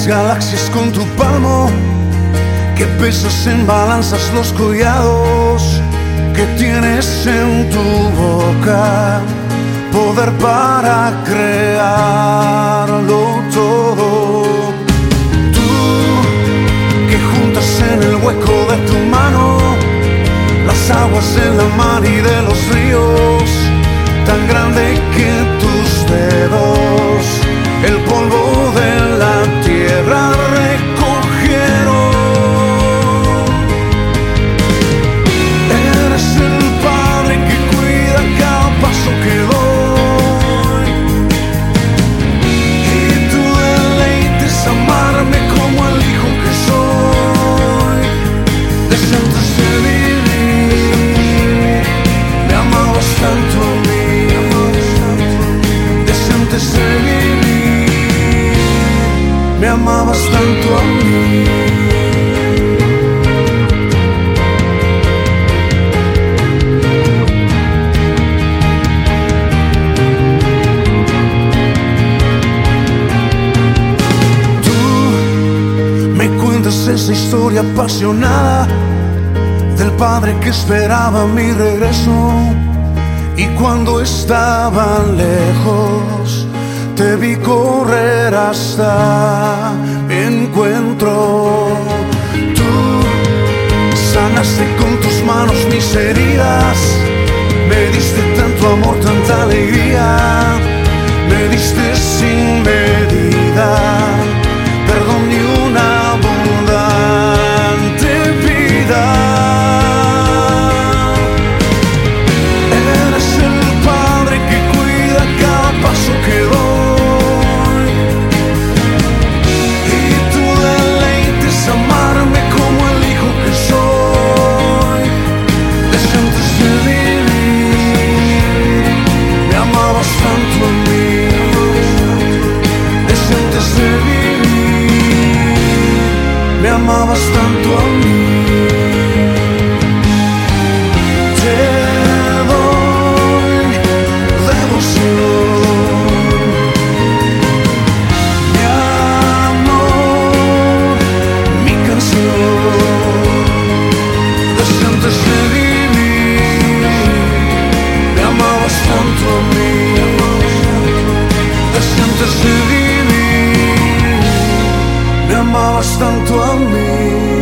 Las galaxias con tu palmo, que pesas en balanzas los collados que tienes en tu boca, poder para crearlo todo. Tú que juntas en el hueco de tu mano las aguas de la mar y de los ríos, tan grande que tus dedos, me amabas tanto a mí. Tú me cuentas esa historia apasionada del padre que esperaba mi regreso y cuando estaba lejos te vi hasta mi encuentro. Tú sanaste con tus manos mis heridas, me diste tanto amor, tanta alegría, me diste sin amabas tanto a mí.